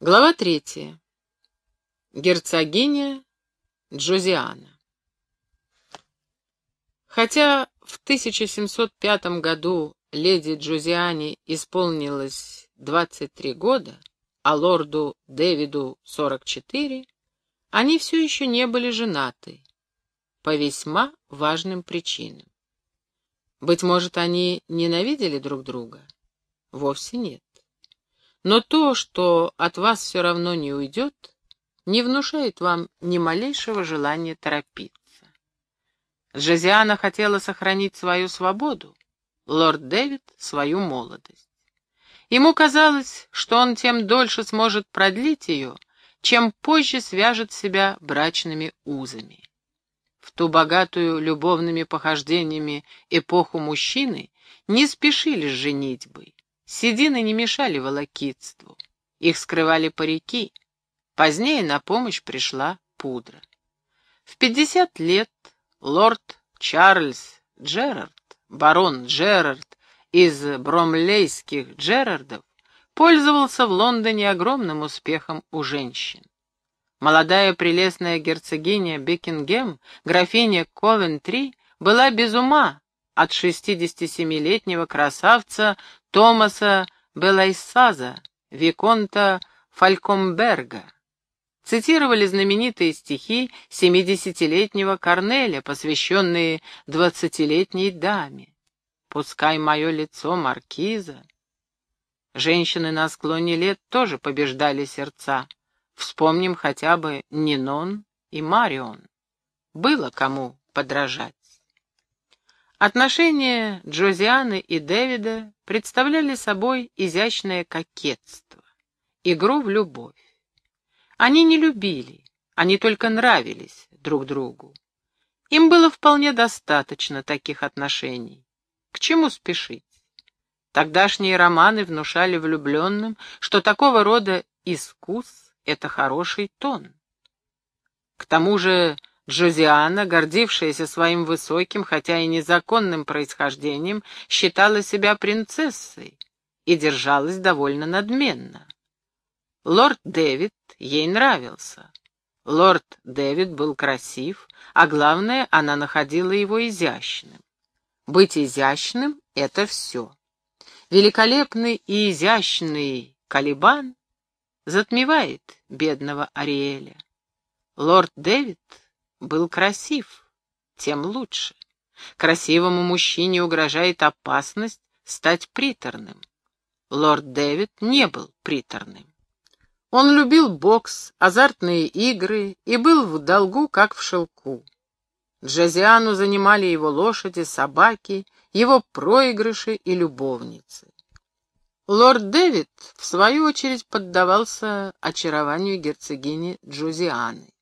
Глава третья. Герцогиня Джозиана. Хотя в 1705 году леди Джозиане исполнилось 23 года, а лорду Дэвиду 44, они все еще не были женаты по весьма важным причинам. Быть может, они ненавидели друг друга? Вовсе нет. Но то, что от вас все равно не уйдет, не внушает вам ни малейшего желания торопиться. Джозиана хотела сохранить свою свободу, лорд Дэвид — свою молодость. Ему казалось, что он тем дольше сможет продлить ее, чем позже свяжет себя брачными узами. В ту богатую любовными похождениями эпоху мужчины не спешили с женитьбой. Седины не мешали волокитству. Их скрывали парики. Позднее на помощь пришла пудра. В пятьдесят лет лорд Чарльз Джерард, барон Джерард из бромлейских Джерардов, пользовался в Лондоне огромным успехом у женщин. Молодая прелестная герцогиня Бекингем, графиня Ковентри, была без ума от 67-летнего красавца Томаса Белайсаза, Виконта Фалькомберга. Цитировали знаменитые стихи семидесятилетнего Корнеля, посвященные двадцатилетней даме. «Пускай мое лицо маркиза». Женщины на склоне лет тоже побеждали сердца. Вспомним хотя бы Нинон и Марион. Было кому подражать. Отношения Джозианы и Дэвида представляли собой изящное кокетство, игру в любовь. Они не любили, они только нравились друг другу. Им было вполне достаточно таких отношений. К чему спешить? Тогдашние романы внушали влюбленным, что такого рода искус — это хороший тон. К тому же Джозиана, гордившаяся своим высоким, хотя и незаконным происхождением, считала себя принцессой и держалась довольно надменно. Лорд Дэвид ей нравился. Лорд Дэвид был красив, а главное, она находила его изящным. Быть изящным — это все. Великолепный и изящный Калибан затмевает бедного Ариэля. Лорд Дэвид был красив, тем лучше. Красивому мужчине угрожает опасность стать приторным. Лорд Дэвид не был приторным. Он любил бокс, азартные игры и был в долгу, как в шелку. Джазиану занимали его лошади, собаки, его проигрыши и любовницы. Лорд Дэвид, в свою очередь, поддавался очарованию герцогини Джузианы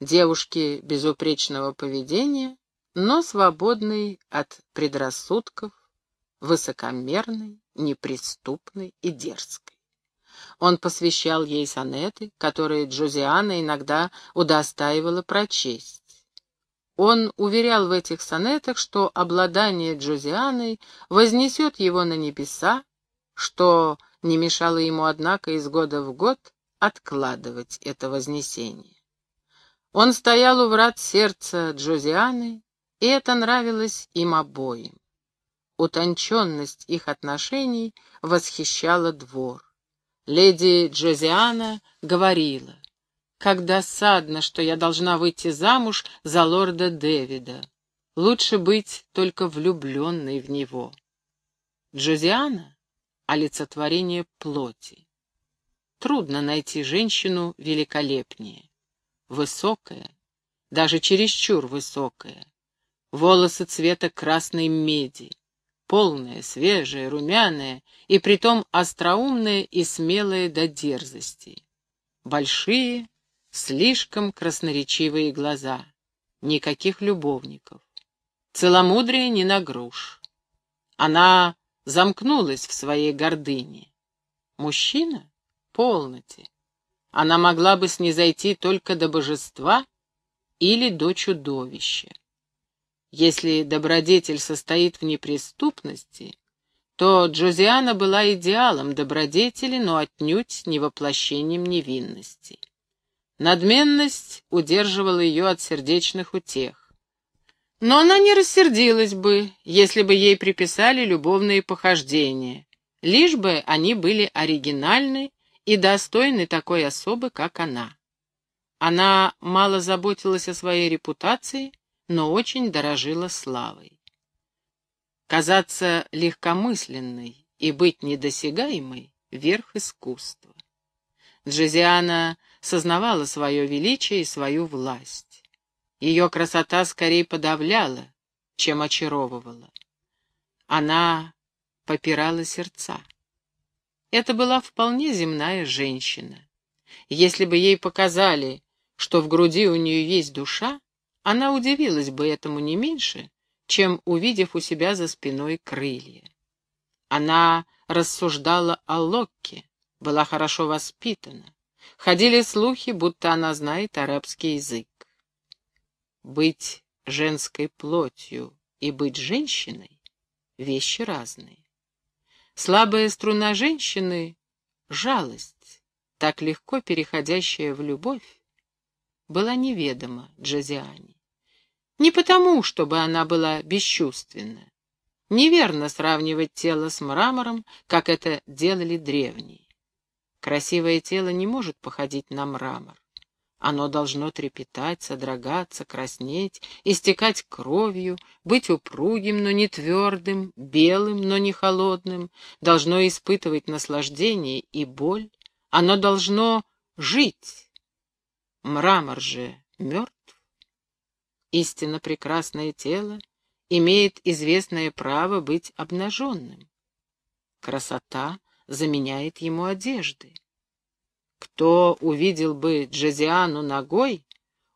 девушки безупречного поведения, но свободной от предрассудков, высокомерной, неприступной и дерзкой. Он посвящал ей сонеты, которые Джозиана иногда удостаивала прочесть. Он уверял в этих сонетах, что обладание Джозианой вознесет его на небеса, что не мешало ему, однако, из года в год откладывать это вознесение. Он стоял у врат сердца Джозианы, и это нравилось им обоим. Утонченность их отношений восхищала двор. Леди Джозиана говорила, «Как досадно, что я должна выйти замуж за лорда Дэвида. Лучше быть только влюбленной в него». Джозиана — олицетворение плоти. Трудно найти женщину великолепнее высокая, даже чересчур высокая, волосы цвета красной меди, полная, свежая, румяная и притом остроумная и смелая до дерзости. Большие, слишком красноречивые глаза, никаких любовников. Целомудрие не на груш. Она замкнулась в своей гордыне. Мужчина? Полноте. Она могла бы снизойти только до божества или до чудовища. Если добродетель состоит в неприступности, то Джозиана была идеалом добродетели, но отнюдь не воплощением невинности. Надменность удерживала ее от сердечных утех. Но она не рассердилась бы, если бы ей приписали любовные похождения, лишь бы они были оригинальны и достойны такой особы, как она. Она мало заботилась о своей репутации, но очень дорожила славой. Казаться легкомысленной и быть недосягаемой — верх искусства. Джезиана сознавала свое величие и свою власть. Ее красота скорее подавляла, чем очаровывала. Она попирала сердца. Это была вполне земная женщина. Если бы ей показали, что в груди у нее есть душа, она удивилась бы этому не меньше, чем увидев у себя за спиной крылья. Она рассуждала о Локке, была хорошо воспитана. Ходили слухи, будто она знает арабский язык. Быть женской плотью и быть женщиной — вещи разные. Слабая струна женщины — жалость, так легко переходящая в любовь, была неведома Джазиане. Не потому, чтобы она была бесчувственна. Неверно сравнивать тело с мрамором, как это делали древние. Красивое тело не может походить на мрамор. Оно должно трепетать, содрогаться, краснеть, истекать кровью, быть упругим, но не твердым, белым, но не холодным, должно испытывать наслаждение и боль. Оно должно жить. Мрамор же мертв. Истинно прекрасное тело имеет известное право быть обнаженным. Красота заменяет ему одежды. Кто увидел бы Джазиану ногой,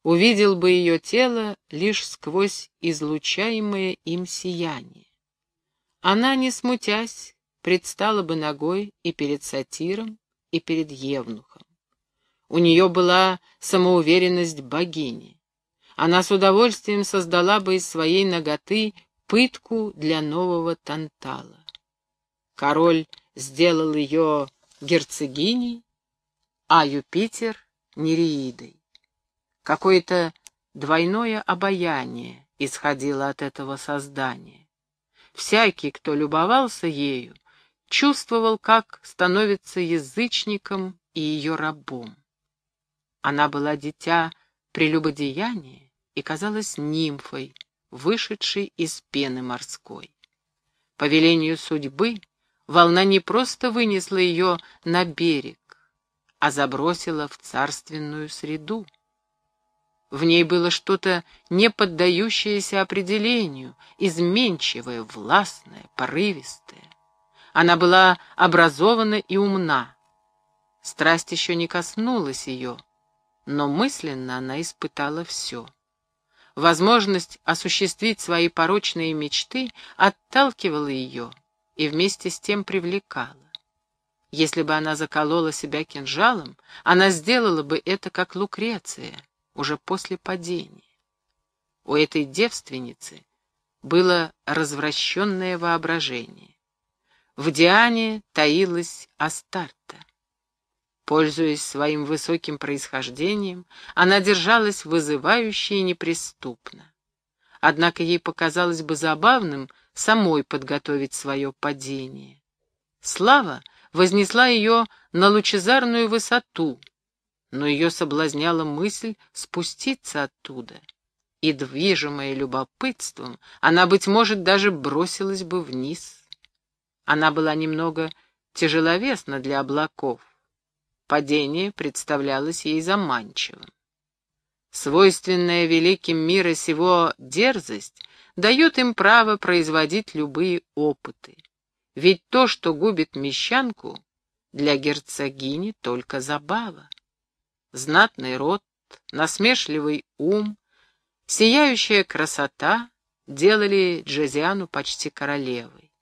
увидел бы ее тело лишь сквозь излучаемое им сияние. Она, не смутясь, предстала бы ногой и перед сатиром, и перед евнухом. У нее была самоуверенность богини она с удовольствием создала бы из своей ноготы пытку для нового Тантала. Король сделал ее герцогиней, а Юпитер — Нереидой. Какое-то двойное обаяние исходило от этого создания. Всякий, кто любовался ею, чувствовал, как становится язычником и ее рабом. Она была дитя прелюбодеяния, и казалась нимфой, вышедшей из пены морской. По велению судьбы волна не просто вынесла ее на берег, а забросила в царственную среду. В ней было что-то не поддающееся определению, изменчивое, властное, порывистое. Она была образована и умна. Страсть еще не коснулась ее, но мысленно она испытала все. Возможность осуществить свои порочные мечты отталкивала ее и вместе с тем привлекала. Если бы она заколола себя кинжалом, она сделала бы это как Лукреция, уже после падения. У этой девственницы было развращенное воображение. В Диане таилась Астарта. Пользуясь своим высоким происхождением, она держалась вызывающе и неприступно. Однако ей показалось бы забавным самой подготовить свое падение. Слава вознесла ее на лучезарную высоту, но ее соблазняла мысль спуститься оттуда, и, движимая любопытством, она, быть может, даже бросилась бы вниз. Она была немного тяжеловесна для облаков, Падение представлялось ей заманчивым. Свойственная великим мира сего дерзость дает им право производить любые опыты. Ведь то, что губит мещанку, для герцогини только забава. Знатный род, насмешливый ум, сияющая красота делали Джозиану почти королевой.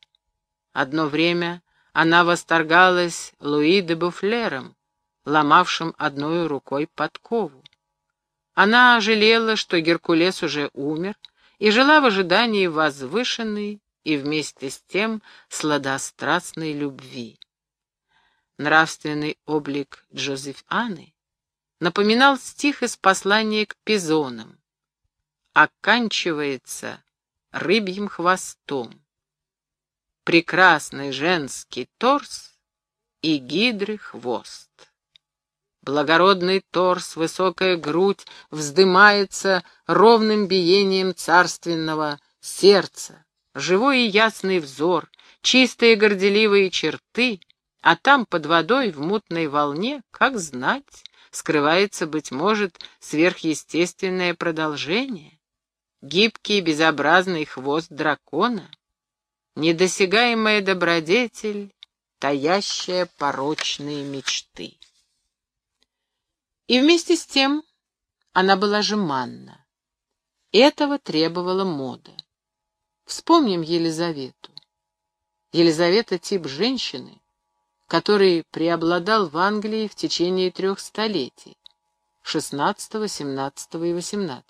Одно время она восторгалась Луи де Буфлером, ломавшим одной рукой подкову. Она жалела, что Геркулес уже умер, и жила в ожидании возвышенной, и вместе с тем сладострастной любви. Нравственный облик Джозеф Анны напоминал стих из послания к пизонам. Оканчивается рыбьим хвостом. Прекрасный женский торс и гидры хвост. Благородный торс, высокая грудь вздымается ровным биением царственного сердца, живой и ясный взор, чистые горделивые черты, а там под водой в мутной волне, как знать, скрывается, быть может, сверхъестественное продолжение. Гибкий безобразный хвост дракона, недосягаемая добродетель, таящая порочные мечты. И вместе с тем она была жеманна. Этого требовала мода. Вспомним Елизавету. Елизавета — тип женщины, который преобладал в Англии в течение трех столетий — XVI, XVII и XVIII.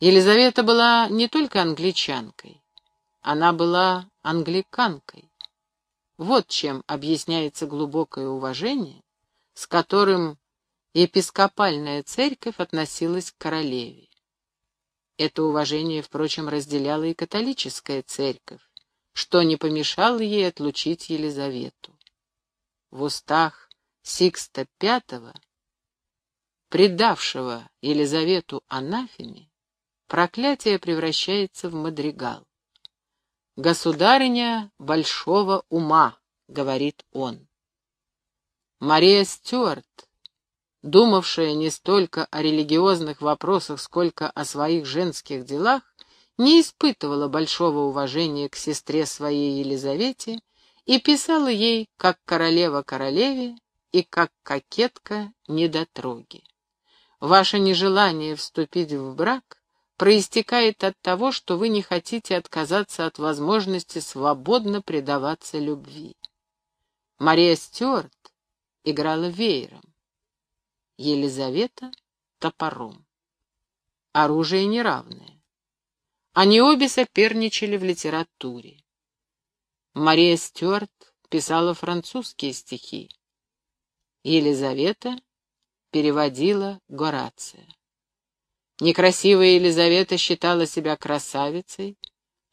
Елизавета была не только англичанкой, она была англиканкой. Вот чем объясняется глубокое уважение, с которым епископальная церковь относилась к королеве. Это уважение, впрочем, разделяла и католическая церковь, что не помешало ей отлучить Елизавету. В устах Сикста V, предавшего Елизавету анафеме, проклятие превращается в мадригал. «Государыня большого ума», — говорит он. Мария Стюарт думавшая не столько о религиозных вопросах, сколько о своих женских делах, не испытывала большого уважения к сестре своей Елизавете и писала ей как королева королеве и как кокетка недотроги. Ваше нежелание вступить в брак проистекает от того, что вы не хотите отказаться от возможности свободно предаваться любви. Мария Стюарт играла веером. Елизавета топором. Оружие неравное. Они обе соперничали в литературе. Мария Стюарт писала французские стихи. Елизавета переводила Горация. Некрасивая Елизавета считала себя красавицей.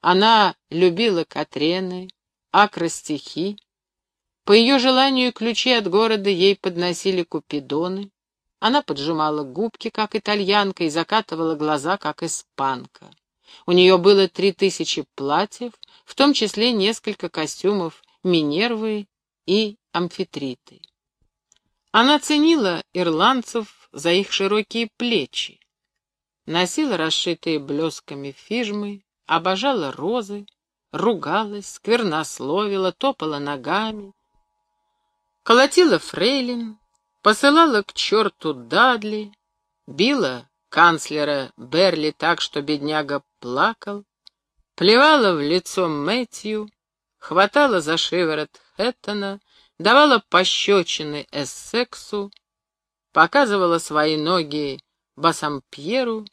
Она любила Катрены, акростихи. По ее желанию ключи от города ей подносили купидоны. Она поджимала губки, как итальянка, и закатывала глаза, как испанка. У нее было три тысячи платьев, в том числе несколько костюмов Минервы и Амфитриты. Она ценила ирландцев за их широкие плечи, носила расшитые блесками фижмы, обожала розы, ругалась, сквернословила, топала ногами, колотила фрейлин, посылала к черту Дадли, била канцлера Берли так, что бедняга плакал, плевала в лицо Мэтью, хватала за шиворот Хэттона, давала пощечины Эссексу, показывала свои ноги Бассампьеру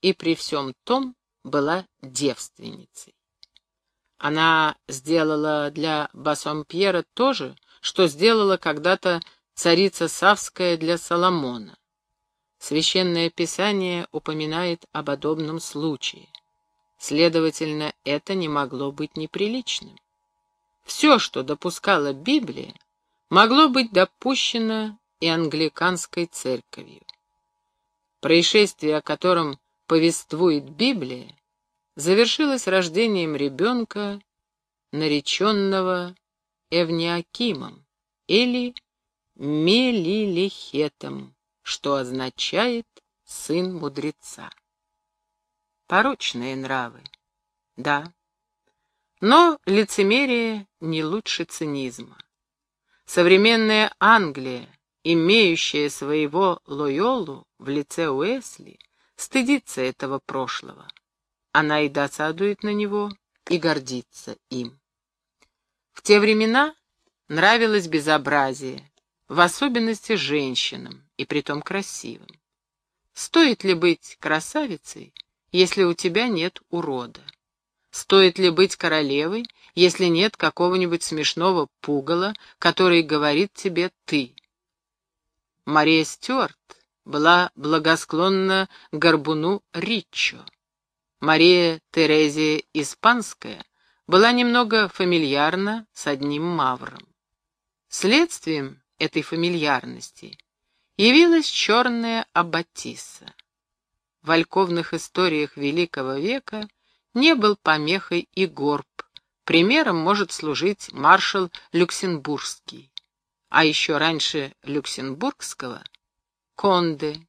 и при всем том была девственницей. Она сделала для Бассампьера то же, что сделала когда-то царица Савская для Соломона. Священное Писание упоминает о подобном случае. Следовательно, это не могло быть неприличным. Все, что допускала Библия, могло быть допущено и англиканской церковью. Происшествие, о котором повествует Библия, завершилось рождением ребенка, нареченного Эвниакимом или Мелилихетом, что означает «сын мудреца». Порочные нравы, да. Но лицемерие не лучше цинизма. Современная Англия, имеющая своего Лойолу в лице Уэсли, стыдится этого прошлого. Она и досадует на него, и гордится им. В те времена нравилось безобразие, в особенности женщинам, и притом красивым. Стоит ли быть красавицей, если у тебя нет урода? Стоит ли быть королевой, если нет какого-нибудь смешного пугала, который говорит тебе «ты»? Мария Стюарт была благосклонна горбуну Риччо. Мария Терезия Испанская была немного фамильярна с одним мавром. Следствием этой фамильярности явилась черная аббатиса. В альковных историях Великого века не был помехой и горб, примером может служить маршал Люксембургский, а еще раньше Люксембургского — Конде,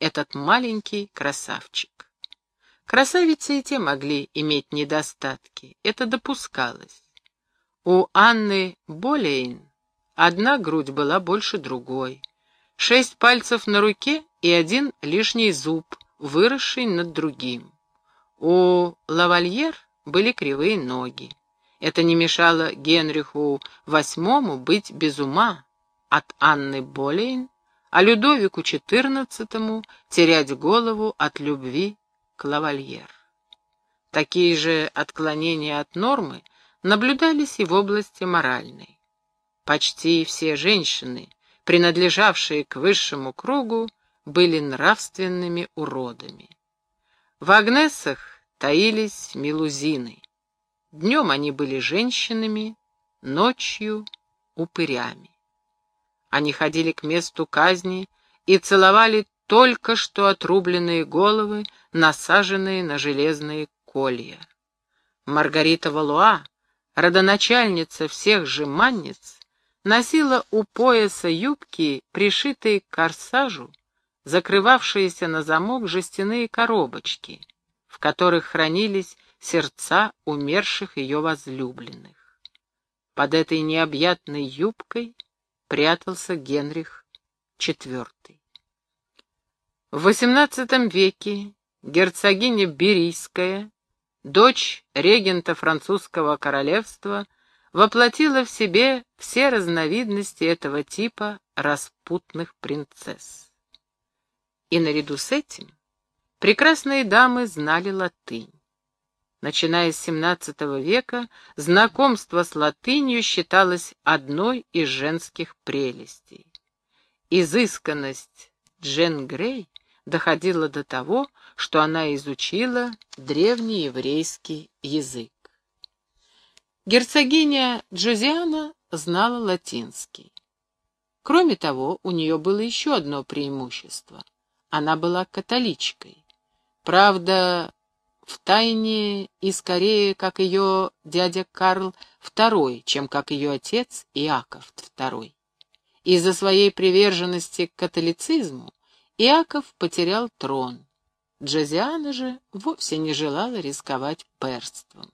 этот маленький красавчик. Красавицы и те могли иметь недостатки, это допускалось. У Анны Болейн одна грудь была больше другой, шесть пальцев на руке и один лишний зуб, выросший над другим. У лавальер были кривые ноги. Это не мешало Генриху VIII быть без ума от Анны Болейн, а Людовику XIV терять голову от любви к лавальер. Такие же отклонения от нормы наблюдались и в области моральной. Почти все женщины, принадлежавшие к высшему кругу, были нравственными уродами. В Агнесах таились милузины. Днем они были женщинами, ночью — упырями. Они ходили к месту казни и целовали только что отрубленные головы, насаженные на железные колья. Маргарита Валуа, родоначальница всех жеманниц, носила у пояса юбки, пришитые к корсажу, закрывавшиеся на замок жестяные коробочки, в которых хранились сердца умерших ее возлюбленных. Под этой необъятной юбкой прятался Генрих IV. В XVIII веке герцогиня Берийская, дочь регента французского королевства, воплотила в себе все разновидности этого типа распутных принцесс. И наряду с этим прекрасные дамы знали латынь. Начиная с XVII века, знакомство с латынью считалось одной из женских прелестей. Изысканность Джен Грей доходила до того, что она изучила древнееврейский язык. Герцогиня Джозиана знала латинский. Кроме того, у нее было еще одно преимущество. Она была католичкой. Правда, в тайне и скорее, как ее дядя Карл II, чем как ее отец Иаков II. Из-за своей приверженности к католицизму Иаков потерял трон. Джозиана же вовсе не желала рисковать перством.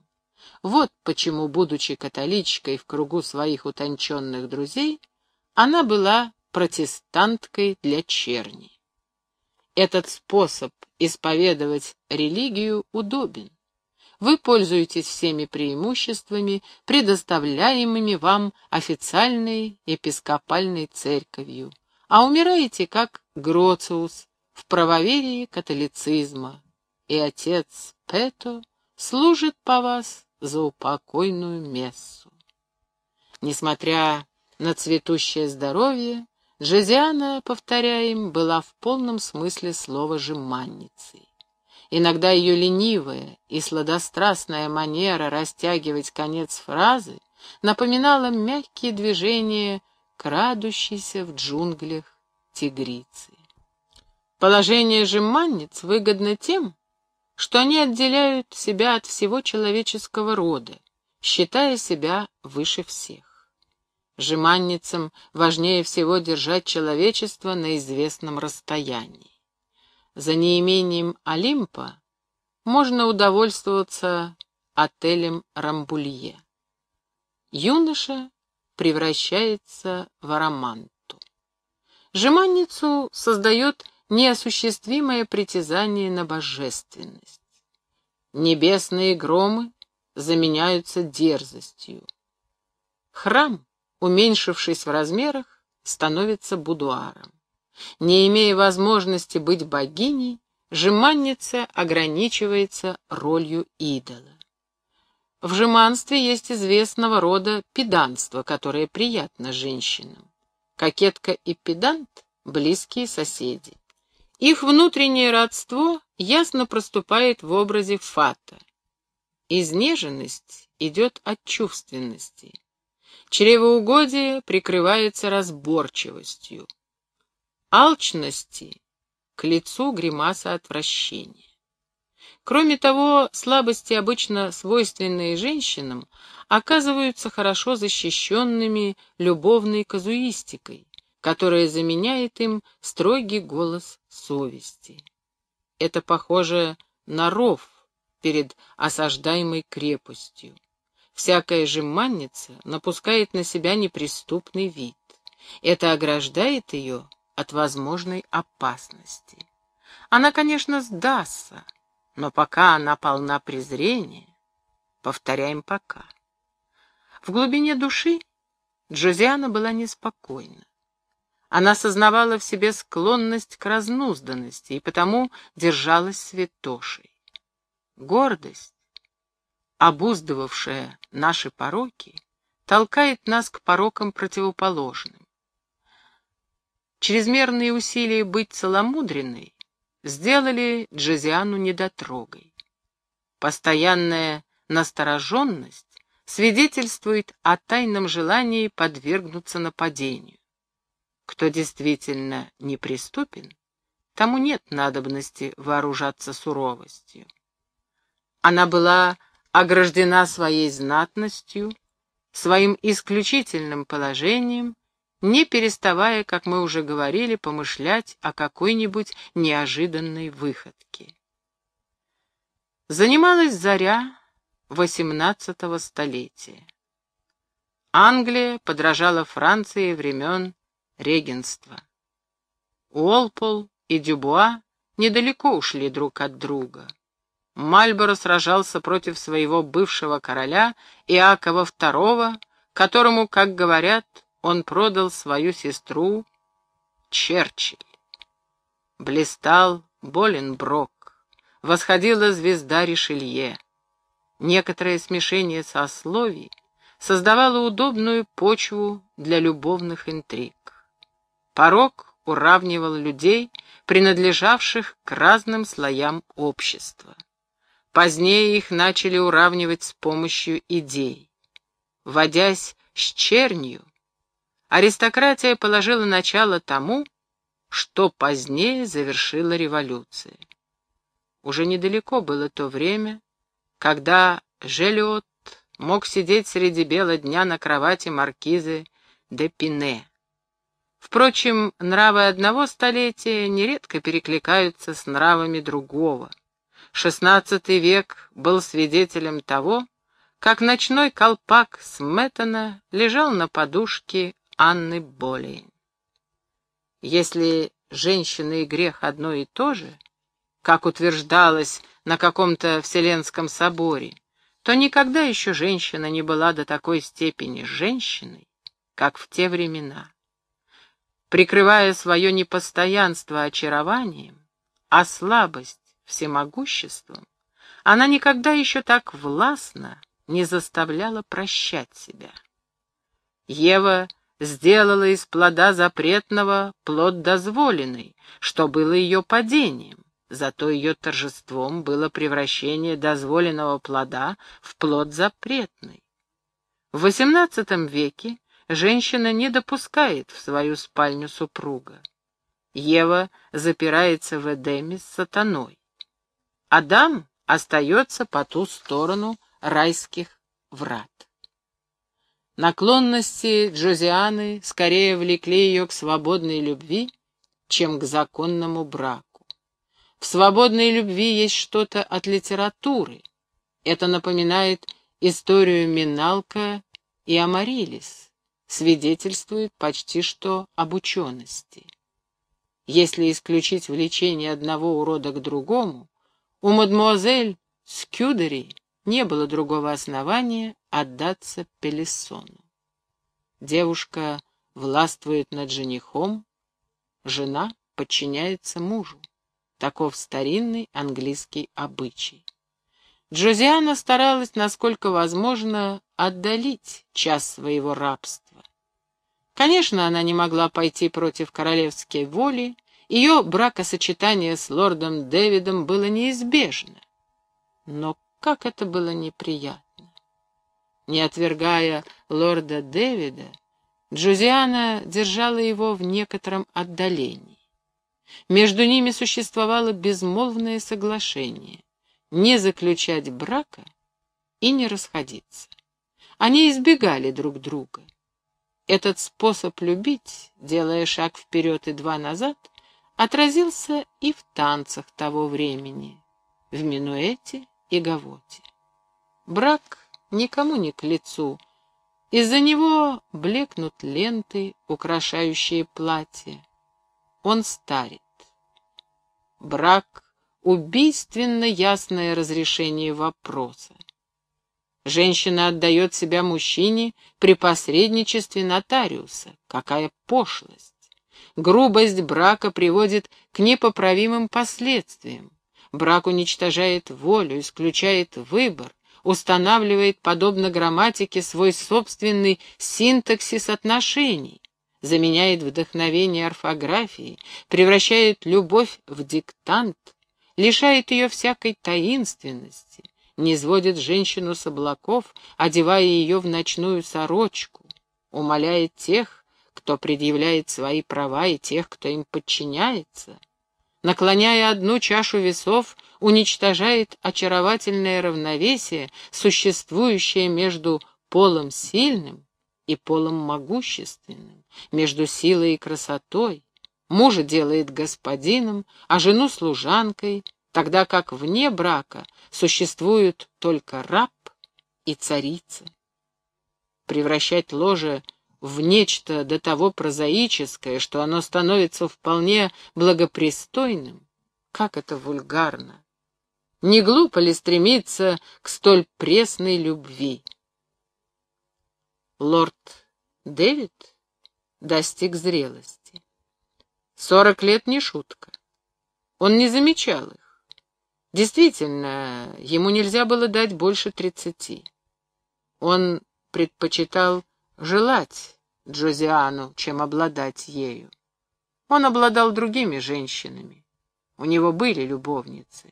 Вот почему, будучи католичкой в кругу своих утонченных друзей, она была протестанткой для черни. Этот способ исповедовать религию удобен. Вы пользуетесь всеми преимуществами, предоставляемыми вам официальной епископальной церковью, а умираете как Гроциус в правоверии католицизма, и отец Пето служит по вас за упокойную мессу. Несмотря на цветущее здоровье, Джозиана, повторяем, была в полном смысле слова жеманницей. Иногда ее ленивая и сладострастная манера растягивать конец фразы напоминала мягкие движения крадущейся в джунглях тигрицы. Положение жеманниц выгодно тем, что они отделяют себя от всего человеческого рода, считая себя выше всех. Жеманницам важнее всего держать человечество на известном расстоянии. За неимением Олимпа можно удовольствоваться отелем Рамбулье. Юноша превращается в ароманту. Жеманницу создает неосуществимое притязание на божественность. Небесные громы заменяются дерзостью. Храм, уменьшившись в размерах, становится будуаром. Не имея возможности быть богиней, жеманница ограничивается ролью идола. в жеманстве есть известного рода педанство, которое приятно женщинам. Кокетка и педант — близкие соседи. Их внутреннее родство ясно проступает в образе фата. Изнеженность идет от чувственности. Чревоугодие прикрывается разборчивостью. Алчности к лицу гримаса отвращения. Кроме того, слабости, обычно свойственные женщинам, оказываются хорошо защищенными любовной казуистикой, которая заменяет им строгий голос совести. Это похоже на ров перед осаждаемой крепостью. Всякая жеманница напускает на себя неприступный вид. Это ограждает ее от возможной опасности. Она, конечно, сдастся, но пока она полна презрения, повторяем пока. В глубине души Джозиана была неспокойна. Она сознавала в себе склонность к разнузданности и потому держалась святошей. Гордость, обуздывавшая наши пороки, толкает нас к порокам противоположным. Чрезмерные усилия быть целомудренной сделали Джозиану недотрогой. Постоянная настороженность свидетельствует о тайном желании подвергнуться нападению. Кто действительно неприступен, тому нет надобности вооружаться суровостью. Она была ограждена своей знатностью, своим исключительным положением не переставая, как мы уже говорили, помышлять о какой-нибудь неожиданной выходке. Занималась заря XVIII столетия. Англия подражала Франции времен регенства. Уолпол и Дюбуа недалеко ушли друг от друга. Мальборо сражался против своего бывшего короля Иакова II, которому, как говорят, он продал свою сестру Черчилль. Блистал Боленброк, восходила звезда Ришелье. Некоторое смешение сословий создавало удобную почву для любовных интриг. Порог уравнивал людей, принадлежавших к разным слоям общества. Позднее их начали уравнивать с помощью идей. Водясь с чернью, аристократия положила начало тому, что позднее завершила революция. Уже недалеко было то время, когда Желиот мог сидеть среди бела дня на кровати маркизы де Пине. Впрочем, нравы одного столетия нередко перекликаются с нравами другого. Шестнадцатый век был свидетелем того, как ночной колпак Сметана лежал на подушке Анны Болейн. Если женщина и грех одно и то же, как утверждалось на каком-то Вселенском соборе, то никогда еще женщина не была до такой степени женщиной, как в те времена. Прикрывая свое непостоянство очарованием, а слабость всемогуществом, она никогда еще так властно не заставляла прощать себя. Ева сделала из плода запретного плод дозволенный, что было ее падением. Зато ее торжеством было превращение дозволенного плода в плод запретный. В XVIII веке женщина не допускает в свою спальню супруга. Ева запирается в Эдеме с сатаной. Адам остается по ту сторону райских врат. Наклонности Джозианы скорее влекли ее к свободной любви, чем к законному браку. В свободной любви есть что-то от литературы. Это напоминает историю Миналка и Амарилис, свидетельствует почти что об учености. Если исключить влечение одного урода к другому, у мадемуазель Скюдери не было другого основания отдаться Пелесону. Девушка властвует над женихом, жена подчиняется мужу. Таков старинный английский обычай. Джозиана старалась, насколько возможно, отдалить час своего рабства. Конечно, она не могла пойти против королевской воли, ее бракосочетание с лордом Дэвидом было неизбежно. Но как это было неприятно! Не отвергая лорда Дэвида, Джузиана держала его в некотором отдалении. Между ними существовало безмолвное соглашение — не заключать брака и не расходиться. Они избегали друг друга. Этот способ любить, делая шаг вперед и два назад, отразился и в танцах того времени, в минуэте и гавоте. Брак никому не к лицу, из-за него блекнут ленты, украшающие платье. Он старит. Брак — убийственно ясное разрешение вопроса. Женщина отдает себя мужчине при посредничестве нотариуса. Какая пошлость! Грубость брака приводит к непоправимым последствиям. Брак уничтожает волю, исключает выбор, устанавливает, подобно грамматике, свой собственный синтаксис отношений, заменяет вдохновение орфографии, превращает любовь в диктант, лишает ее всякой таинственности, не женщину с облаков, одевая ее в ночную сорочку, умоляет тех, кто предъявляет свои права, и тех, кто им подчиняется, наклоняя одну чашу весов, уничтожает очаровательное равновесие, существующее между полом сильным и полом могущественным, между силой и красотой, мужа делает господином, а жену служанкой, тогда как вне брака существуют только раб и царица. Превращать ложе в нечто до того прозаическое, что оно становится вполне благопристойным, как это вульгарно. Не глупо ли стремиться к столь пресной любви? Лорд Дэвид достиг зрелости. Сорок лет не шутка. Он не замечал их. Действительно, ему нельзя было дать больше тридцати. Он предпочитал желать Джозиану, чем обладать ею. Он обладал другими женщинами. У него были любовницы.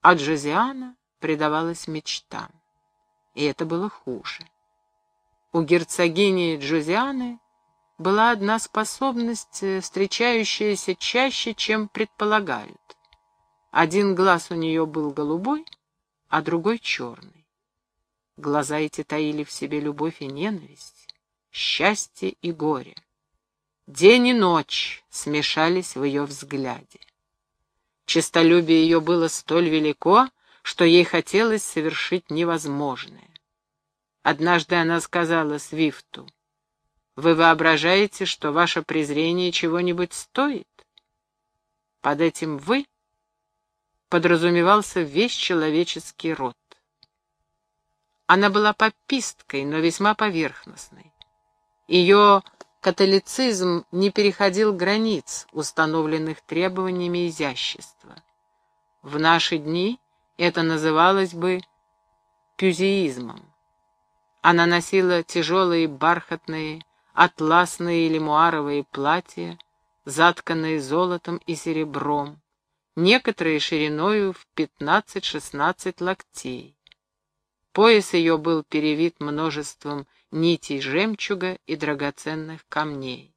А Джозиана предавалась мечтам. И это было хуже. У герцогини Джозианы была одна способность, э, встречающаяся чаще, чем предполагают. Один глаз у нее был голубой, а другой черный. Глаза эти таили в себе любовь и ненависть, счастье и горе. День и ночь смешались в ее взгляде. Честолюбие ее было столь велико, что ей хотелось совершить невозможное. Однажды она сказала Свифту, «Вы воображаете, что ваше презрение чего-нибудь стоит? Под этим «вы» подразумевался весь человеческий род. Она была пописткой, но весьма поверхностной. Ее католицизм не переходил границ, установленных требованиями изящества. В наши дни это называлось бы пюзеизмом. Она носила тяжелые бархатные, атласные или муаровые платья, затканные золотом и серебром, некоторые шириною в 15-16 локтей. Пояс ее был перевит множеством нитей жемчуга и драгоценных камней.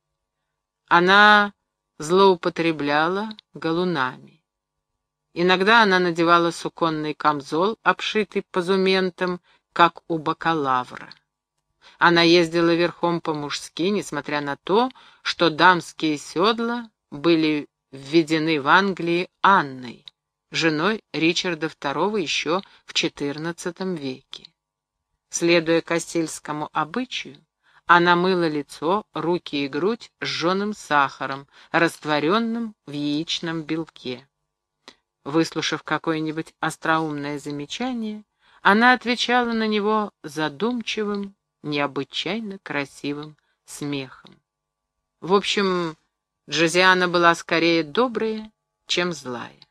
Она злоупотребляла галунами. Иногда она надевала суконный камзол, обшитый позументом, как у бакалавра. Она ездила верхом по-мужски, несмотря на то, что дамские седла были введены в Англии Анной, женой Ричарда II еще в XIV веке. Следуя Кастильскому обычаю, она мыла лицо, руки и грудь жженым сахаром, растворенным в яичном белке. Выслушав какое-нибудь остроумное замечание, она отвечала на него задумчивым, необычайно красивым смехом. В общем, Джозиана была скорее добрая, чем злая.